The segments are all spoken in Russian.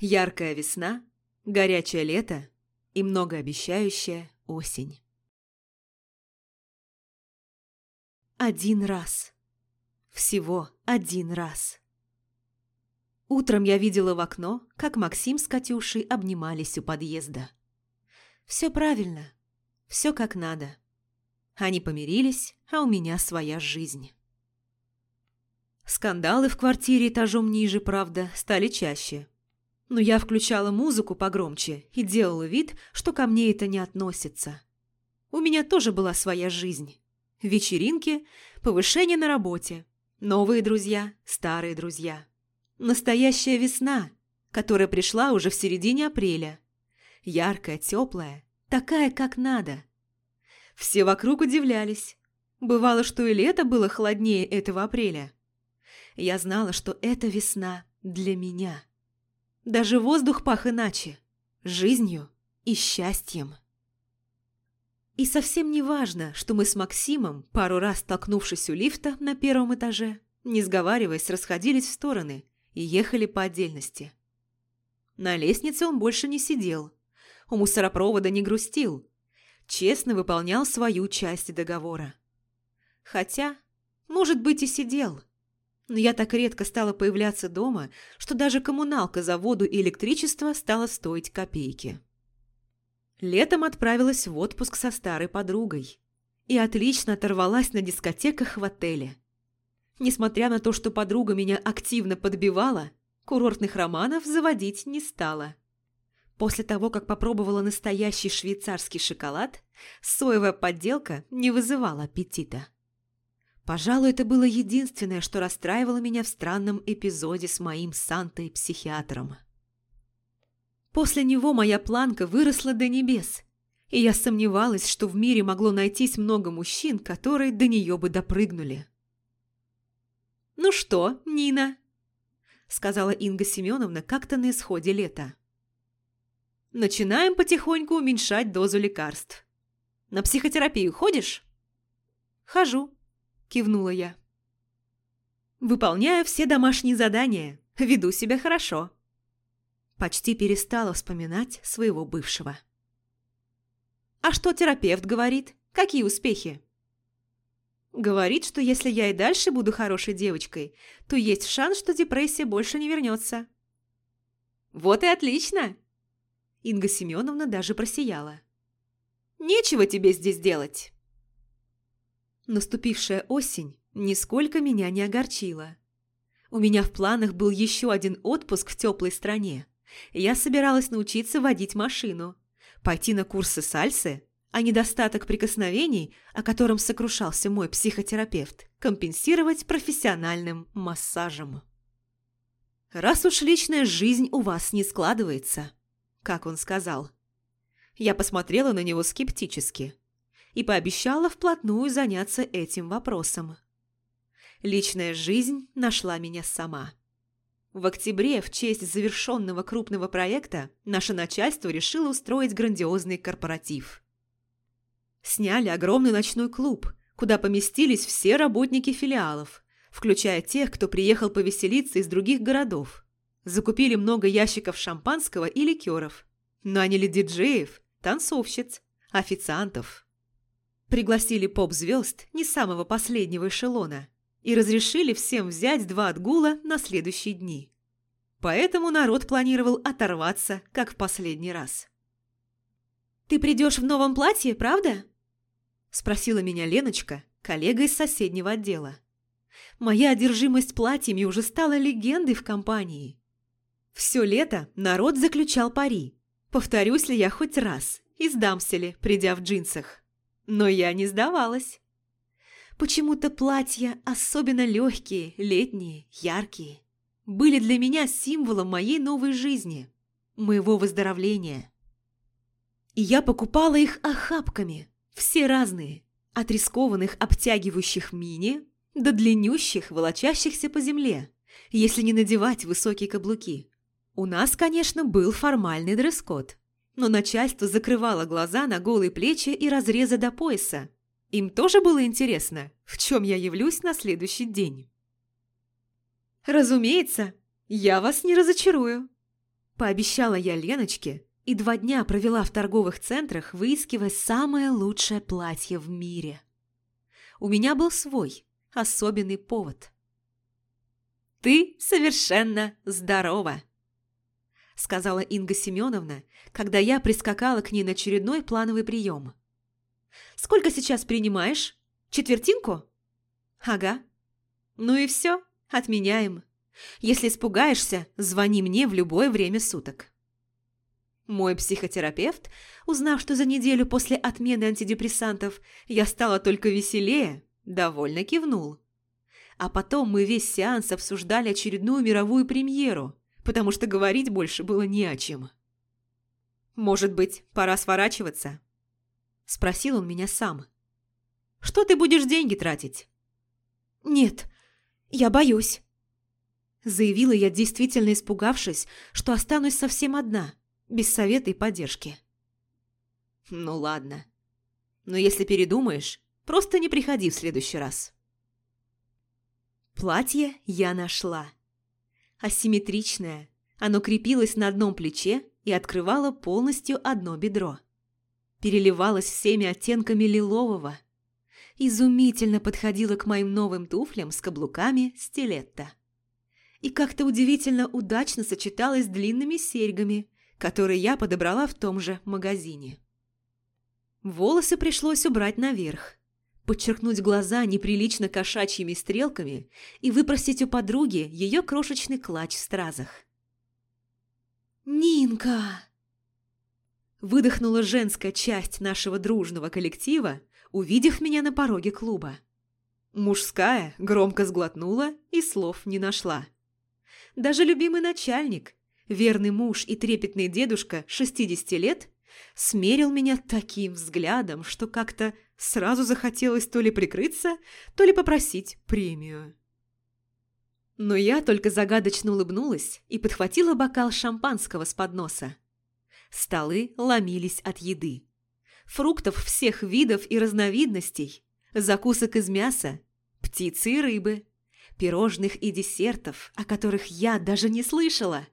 Яркая весна, горячее лето и многообещающая осень. Один раз. Всего один раз. Утром я видела в окно, как Максим с Катюшей обнимались у подъезда. Все правильно, все как надо. Они помирились, а у меня своя жизнь. Скандалы в квартире этажом ниже, правда, стали чаще. Но я включала музыку погромче и делала вид, что ко мне это не относится. У меня тоже была своя жизнь. Вечеринки, повышение на работе, новые друзья, старые друзья. Настоящая весна, которая пришла уже в середине апреля. Яркая, теплая, такая, как надо. Все вокруг удивлялись. Бывало, что и лето было холоднее этого апреля. Я знала, что это весна для меня. Даже воздух пах иначе, жизнью и счастьем. И совсем не важно, что мы с Максимом, пару раз столкнувшись у лифта на первом этаже, не сговариваясь, расходились в стороны и ехали по отдельности. На лестнице он больше не сидел, у мусоропровода не грустил, честно выполнял свою часть договора. Хотя, может быть, и сидел – но я так редко стала появляться дома, что даже коммуналка за воду и электричество стала стоить копейки. Летом отправилась в отпуск со старой подругой и отлично оторвалась на дискотеках в отеле. Несмотря на то, что подруга меня активно подбивала, курортных романов заводить не стала. После того, как попробовала настоящий швейцарский шоколад, соевая подделка не вызывала аппетита. Пожалуй, это было единственное, что расстраивало меня в странном эпизоде с моим Сантой-психиатром. После него моя планка выросла до небес, и я сомневалась, что в мире могло найтись много мужчин, которые до нее бы допрыгнули. «Ну что, Нина?» – сказала Инга Семеновна как-то на исходе лета. «Начинаем потихоньку уменьшать дозу лекарств. На психотерапию ходишь?» «Хожу», – кивнула я. «Выполняю все домашние задания, веду себя хорошо». Почти перестала вспоминать своего бывшего. «А что терапевт говорит? Какие успехи?» «Говорит, что если я и дальше буду хорошей девочкой, то есть шанс, что депрессия больше не вернется». «Вот и отлично!» Инга Семеновна даже просияла. «Нечего тебе здесь делать!» Наступившая осень нисколько меня не огорчила. У меня в планах был еще один отпуск в теплой стране. Я собиралась научиться водить машину, пойти на курсы сальсы, а недостаток прикосновений, о котором сокрушался мой психотерапевт, компенсировать профессиональным массажем. «Раз уж личная жизнь у вас не складывается», как он сказал. Я посмотрела на него скептически и пообещала вплотную заняться этим вопросом. Личная жизнь нашла меня сама. В октябре, в честь завершенного крупного проекта, наше начальство решило устроить грандиозный корпоратив. Сняли огромный ночной клуб, куда поместились все работники филиалов, включая тех, кто приехал повеселиться из других городов. Закупили много ящиков шампанского и ликеров. Наняли диджеев, танцовщиц, официантов. Пригласили поп-звезд не самого последнего эшелона и разрешили всем взять два отгула на следующие дни. Поэтому народ планировал оторваться, как в последний раз. «Ты придешь в новом платье, правда?» Спросила меня Леночка, коллега из соседнего отдела. Моя одержимость платьями уже стала легендой в компании. Все лето народ заключал пари. Повторюсь ли я хоть раз и сдамся ли, придя в джинсах. Но я не сдавалась. Почему-то платья, особенно легкие, летние, яркие, были для меня символом моей новой жизни, моего выздоровления. И я покупала их охапками, все разные, от рискованных обтягивающих мини до длиннющих, волочащихся по земле, если не надевать высокие каблуки. У нас, конечно, был формальный дресс-код но начальство закрывало глаза на голые плечи и разрезы до пояса. Им тоже было интересно, в чем я явлюсь на следующий день. «Разумеется, я вас не разочарую», Пообещала я Леночке и два дня провела в торговых центрах, выискивая самое лучшее платье в мире. У меня был свой, особенный повод. «Ты совершенно здорова!» Сказала Инга Семеновна, когда я прискакала к ней на очередной плановый прием. «Сколько сейчас принимаешь? Четвертинку?» «Ага. Ну и все, отменяем. Если испугаешься, звони мне в любое время суток». Мой психотерапевт, узнав, что за неделю после отмены антидепрессантов я стала только веселее, довольно кивнул. А потом мы весь сеанс обсуждали очередную мировую премьеру, потому что говорить больше было не о чем. «Может быть, пора сворачиваться?» Спросил он меня сам. «Что ты будешь деньги тратить?» «Нет, я боюсь», – заявила я, действительно испугавшись, что останусь совсем одна, без совета и поддержки. «Ну ладно. Но если передумаешь, просто не приходи в следующий раз». Платье я нашла. Асимметричное, оно крепилось на одном плече и открывало полностью одно бедро. Переливалось всеми оттенками лилового – изумительно подходила к моим новым туфлям с каблуками стилетто. И как-то удивительно удачно сочеталась с длинными серьгами, которые я подобрала в том же магазине. Волосы пришлось убрать наверх, подчеркнуть глаза неприлично кошачьими стрелками и выпросить у подруги ее крошечный клатч в стразах. «Нинка!» Выдохнула женская часть нашего дружного коллектива, увидев меня на пороге клуба. Мужская громко сглотнула и слов не нашла. Даже любимый начальник, верный муж и трепетный дедушка 60 лет, смерил меня таким взглядом, что как-то сразу захотелось то ли прикрыться, то ли попросить премию. Но я только загадочно улыбнулась и подхватила бокал шампанского с подноса. Столы ломились от еды фруктов всех видов и разновидностей, закусок из мяса, птицы и рыбы, пирожных и десертов, о которых я даже не слышала.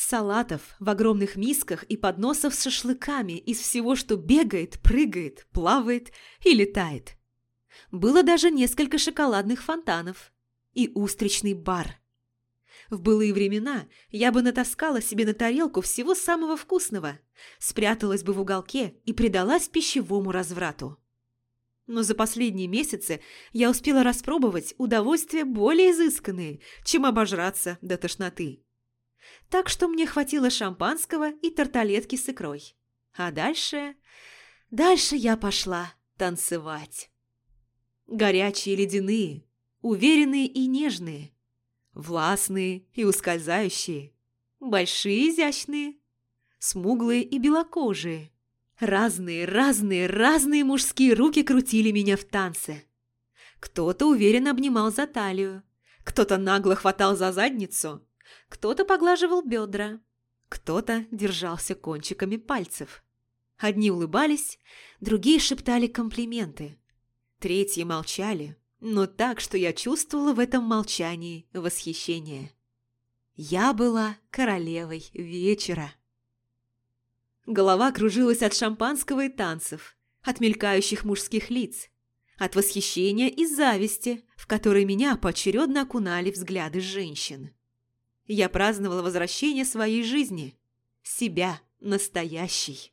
Салатов в огромных мисках и подносов с шашлыками из всего, что бегает, прыгает, плавает и летает. Было даже несколько шоколадных фонтанов и устричный бар – в былые времена я бы натаскала себе на тарелку всего самого вкусного, спряталась бы в уголке и предалась пищевому разврату. Но за последние месяцы я успела распробовать удовольствия более изысканные, чем обожраться до тошноты. Так что мне хватило шампанского и тарталетки с икрой. А дальше... Дальше я пошла танцевать. Горячие ледяные, уверенные и нежные – Властные и ускользающие. Большие изящные. Смуглые и белокожие. Разные, разные, разные мужские руки крутили меня в танце. Кто-то уверенно обнимал за талию, кто-то нагло хватал за задницу, кто-то поглаживал бедра, кто-то держался кончиками пальцев. Одни улыбались, другие шептали комплименты, третьи молчали, но так, что я чувствовала в этом молчании восхищение. Я была королевой вечера. Голова кружилась от шампанского и танцев, от мелькающих мужских лиц, от восхищения и зависти, в которые меня поочередно окунали взгляды женщин. Я праздновала возвращение своей жизни, себя, настоящей.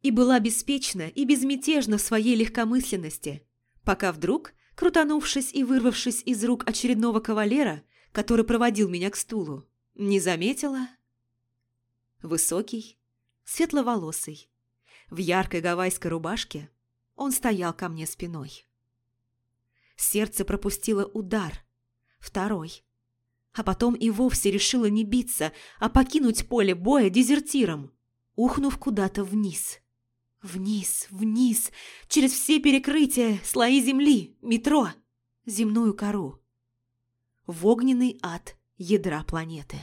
И была беспечна и безмятежна в своей легкомысленности, пока вдруг крутанувшись и вырвавшись из рук очередного кавалера, который проводил меня к стулу, не заметила. Высокий, светловолосый, в яркой гавайской рубашке он стоял ко мне спиной. Сердце пропустило удар, второй, а потом и вовсе решило не биться, а покинуть поле боя дезертиром, ухнув куда-то вниз. Вниз, вниз, через все перекрытия, слои земли, метро, земную кору. В огненный ад ядра планеты.